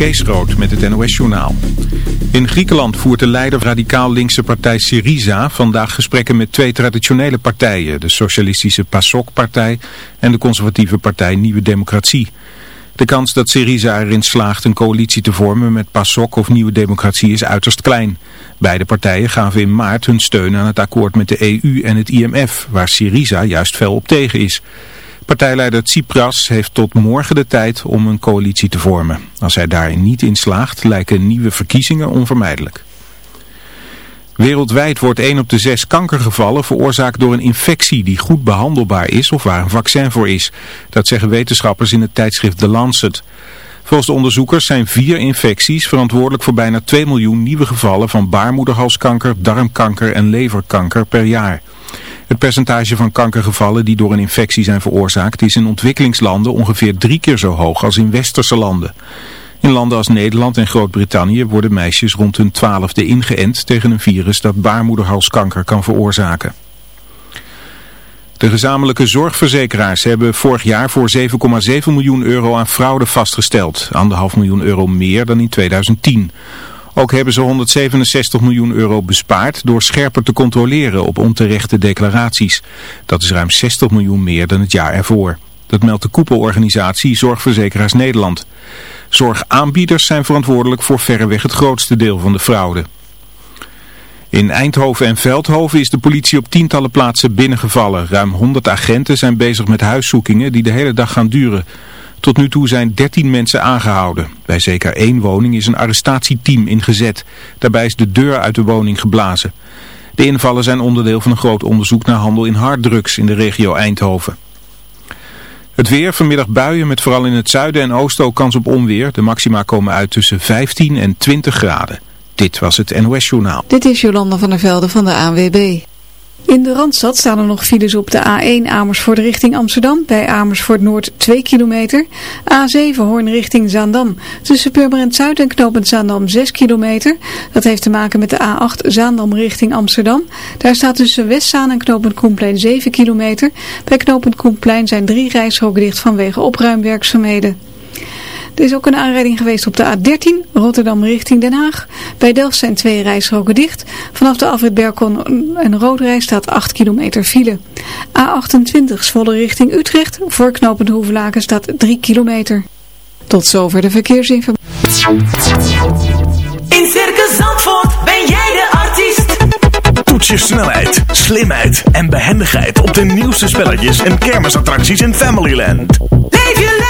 Kees Groot met het NOS-journaal. In Griekenland voert de leider radicaal linkse partij Syriza vandaag gesprekken met twee traditionele partijen. De socialistische PASOK-partij en de conservatieve partij Nieuwe Democratie. De kans dat Syriza erin slaagt een coalitie te vormen met PASOK of Nieuwe Democratie is uiterst klein. Beide partijen gaven in maart hun steun aan het akkoord met de EU en het IMF, waar Syriza juist fel op tegen is. Partijleider Tsipras heeft tot morgen de tijd om een coalitie te vormen. Als hij daarin niet in slaagt, lijken nieuwe verkiezingen onvermijdelijk. Wereldwijd wordt 1 op de 6 kankergevallen veroorzaakt door een infectie die goed behandelbaar is of waar een vaccin voor is. Dat zeggen wetenschappers in het tijdschrift The Lancet. Volgens de onderzoekers zijn vier infecties verantwoordelijk voor bijna 2 miljoen nieuwe gevallen van baarmoederhalskanker, darmkanker en leverkanker per jaar. Het percentage van kankergevallen die door een infectie zijn veroorzaakt is in ontwikkelingslanden ongeveer drie keer zo hoog als in westerse landen. In landen als Nederland en Groot-Brittannië worden meisjes rond hun twaalfde ingeënt tegen een virus dat baarmoederhalskanker kan veroorzaken. De gezamenlijke zorgverzekeraars hebben vorig jaar voor 7,7 miljoen euro aan fraude vastgesteld. Anderhalf miljoen euro meer dan in 2010. Ook hebben ze 167 miljoen euro bespaard door scherper te controleren op onterechte declaraties. Dat is ruim 60 miljoen meer dan het jaar ervoor. Dat meldt de koepelorganisatie Zorgverzekeraars Nederland. Zorgaanbieders zijn verantwoordelijk voor verreweg het grootste deel van de fraude. In Eindhoven en Veldhoven is de politie op tientallen plaatsen binnengevallen. Ruim 100 agenten zijn bezig met huiszoekingen die de hele dag gaan duren. Tot nu toe zijn 13 mensen aangehouden. Bij zeker één woning is een arrestatieteam ingezet. Daarbij is de deur uit de woning geblazen. De invallen zijn onderdeel van een groot onderzoek naar handel in harddrugs in de regio Eindhoven. Het weer, vanmiddag buien met vooral in het zuiden en oosten ook kans op onweer. De maxima komen uit tussen 15 en 20 graden. Dit was het NOS Journaal. Dit is Jolanda van der Velde van de ANWB. In de Randstad staan er nog files op de A1 Amersfoort richting Amsterdam. Bij Amersfoort Noord 2 kilometer. A7 Hoorn richting Zaandam. Tussen Purmerend Zuid en Knopend Zaandam 6 kilometer. Dat heeft te maken met de A8 Zaandam richting Amsterdam. Daar staat tussen Westzaan en Knopend Koenplein 7 kilometer. Bij Knopend Koenplein zijn drie rijstroken dicht vanwege opruimwerkzaamheden. Er is ook een aanrijding geweest op de A13, Rotterdam richting Den Haag. Bij Delft zijn twee rijstroken dicht. Vanaf de afrit Berkon en Roodrij staat 8 kilometer file. A28 Zwolle richting Utrecht, voor knooppunt Hoevelaken staat 3 kilometer. Tot zover de verkeersinformatie. In Circus Zandvoort ben jij de artiest. Toets je snelheid, slimheid en behendigheid op de nieuwste spelletjes en kermisattracties in Familyland. Leef je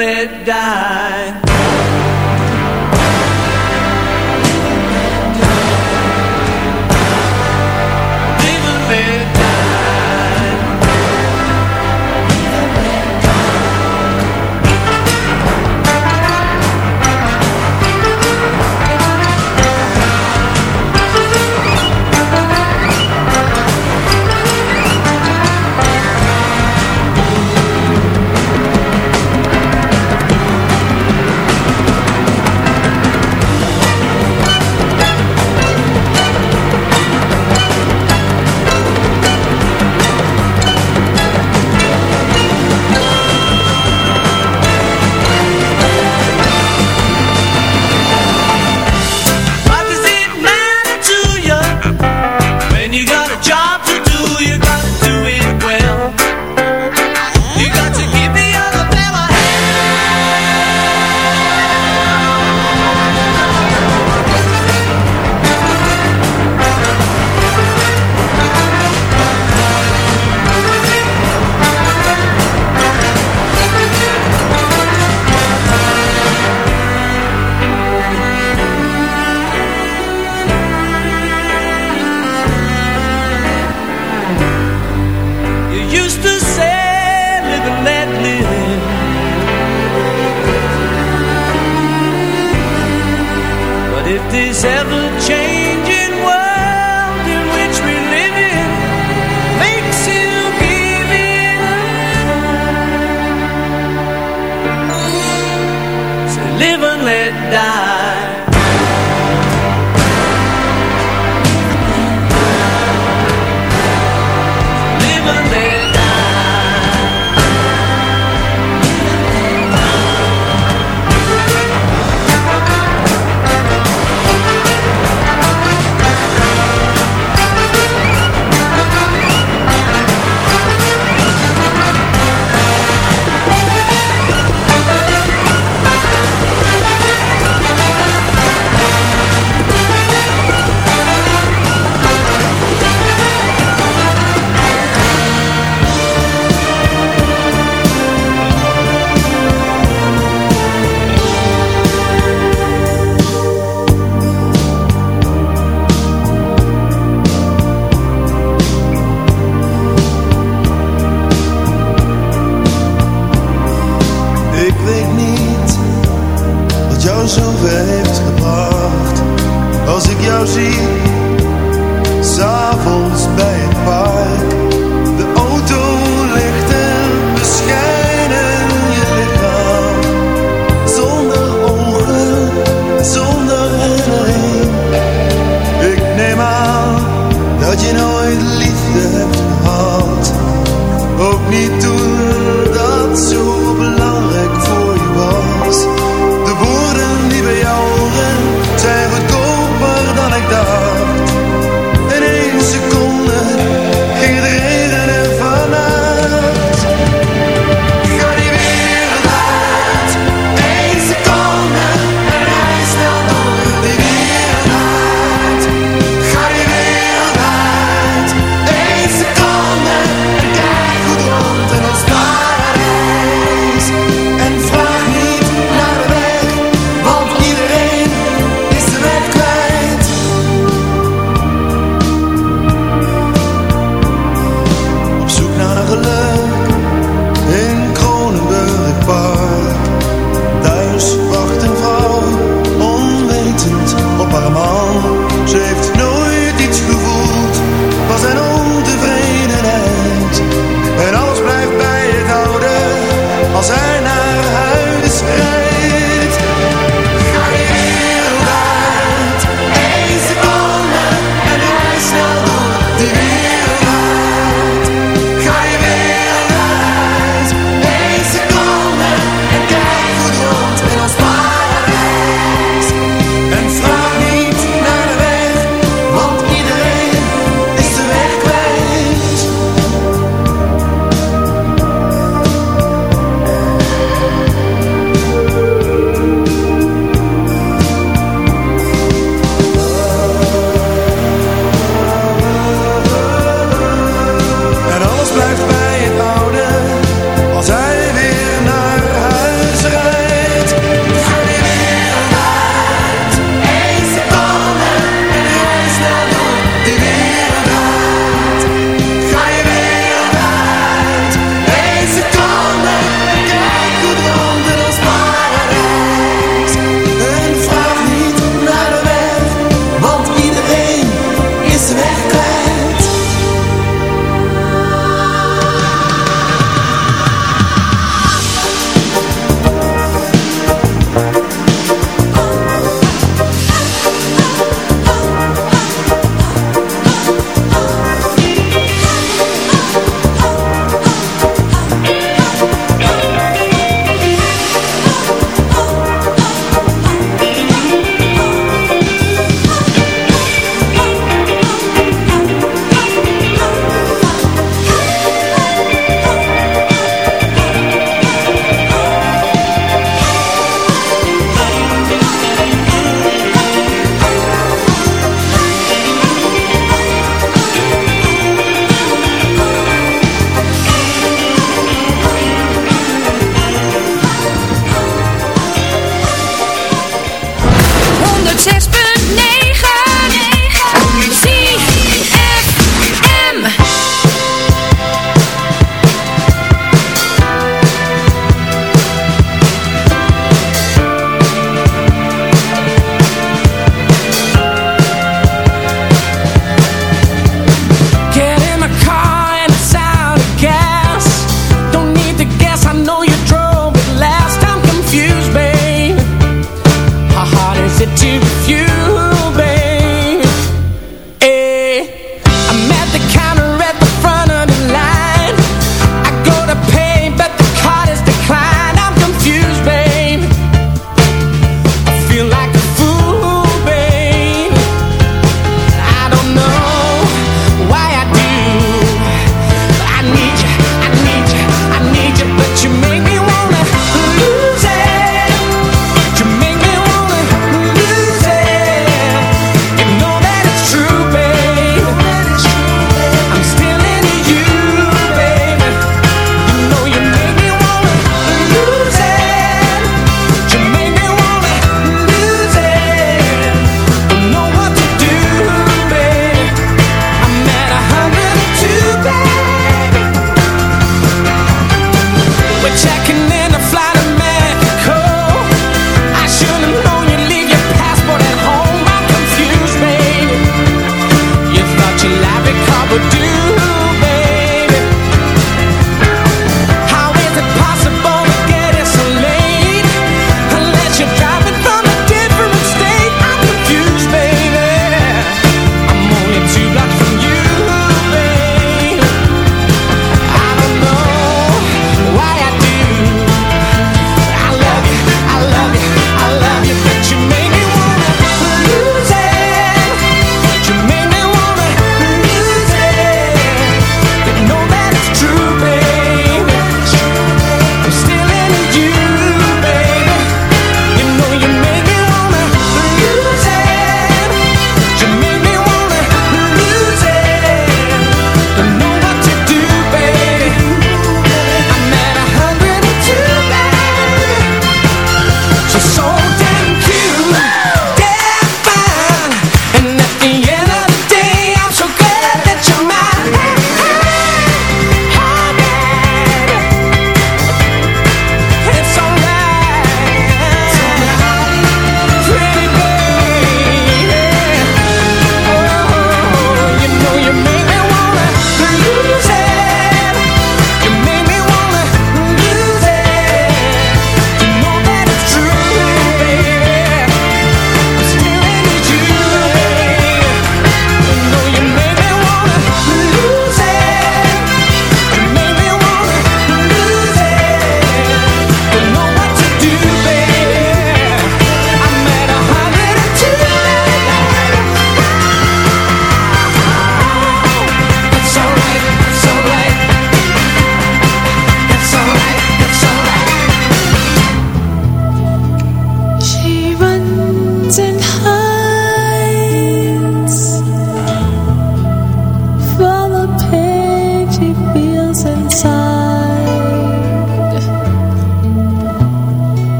Let it die.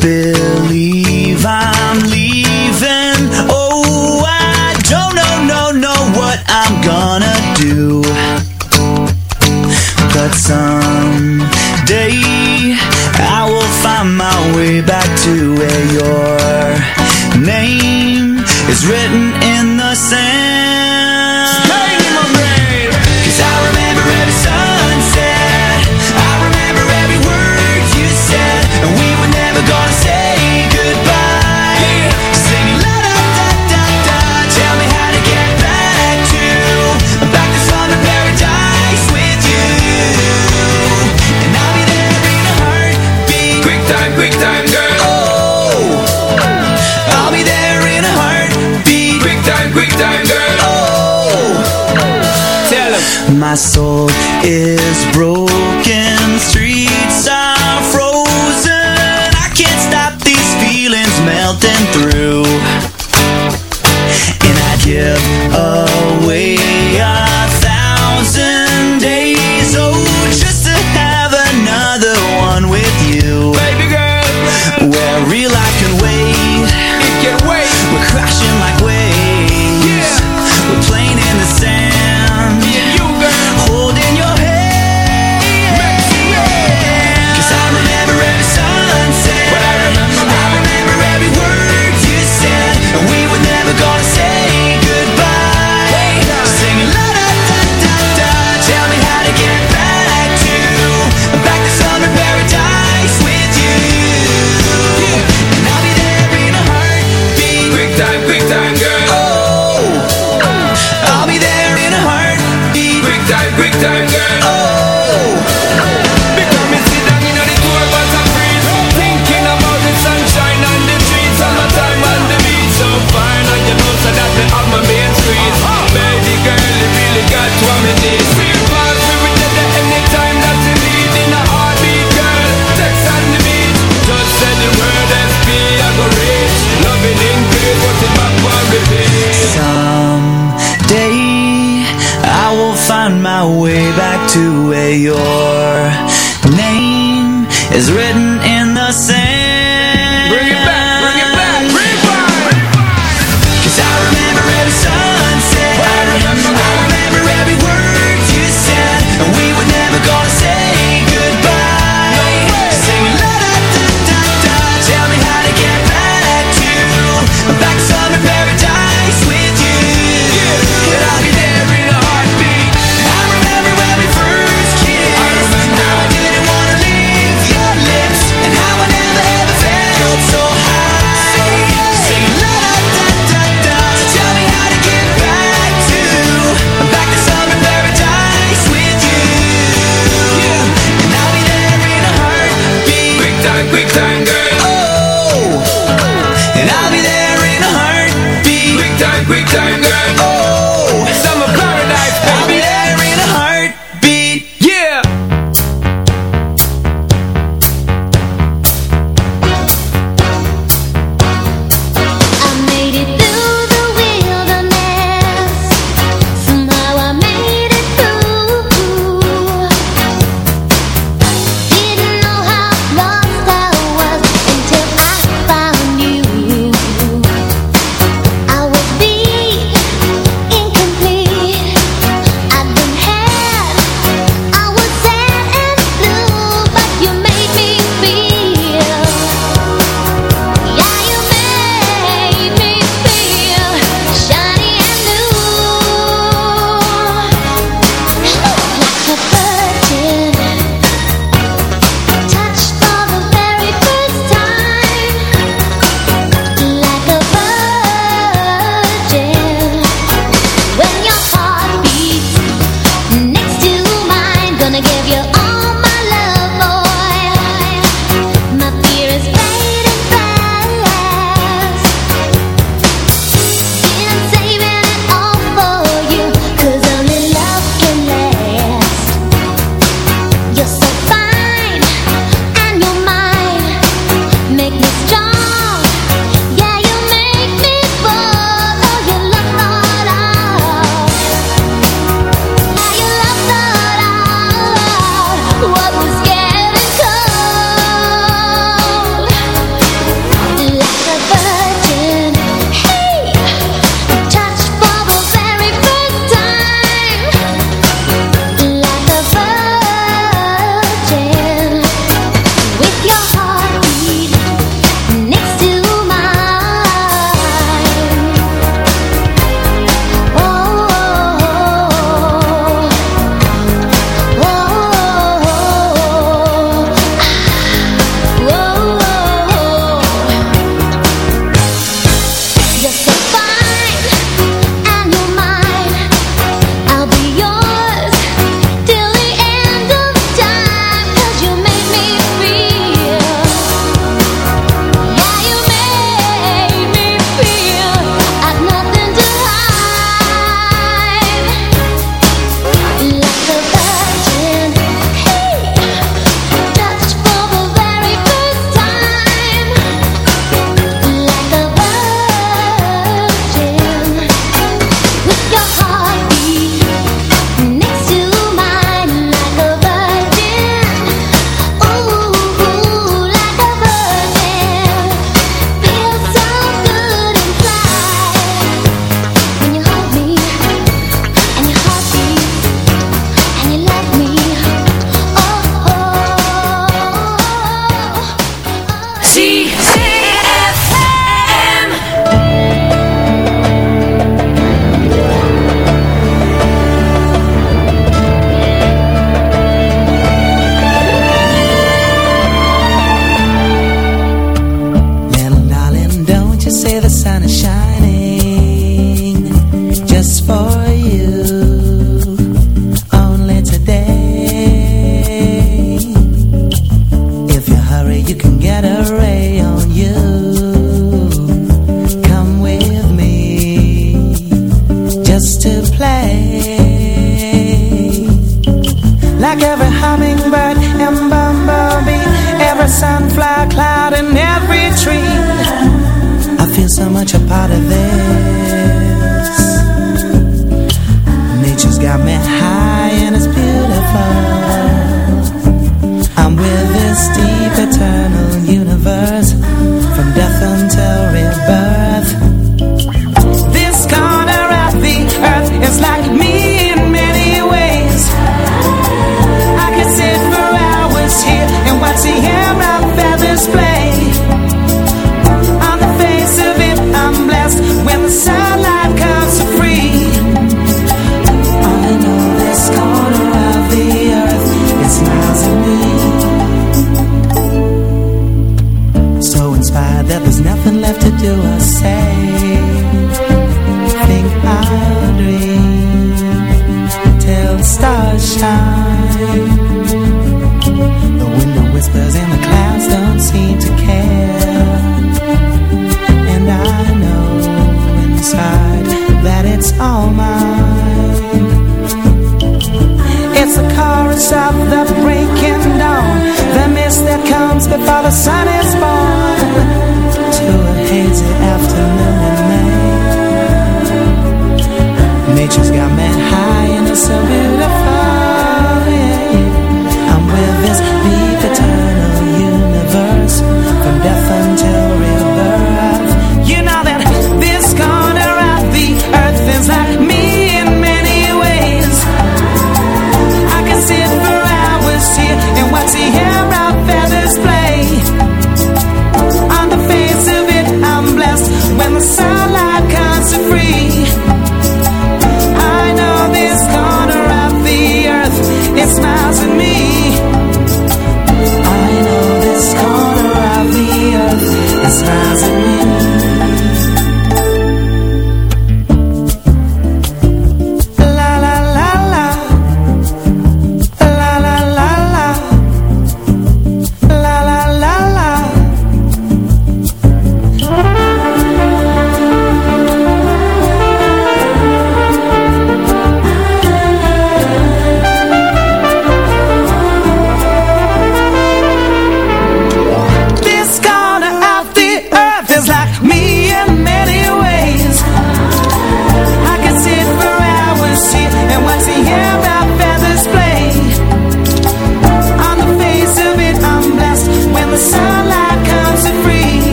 Believe I'm My soul is broken, Quick time,